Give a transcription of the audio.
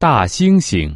大猩猩。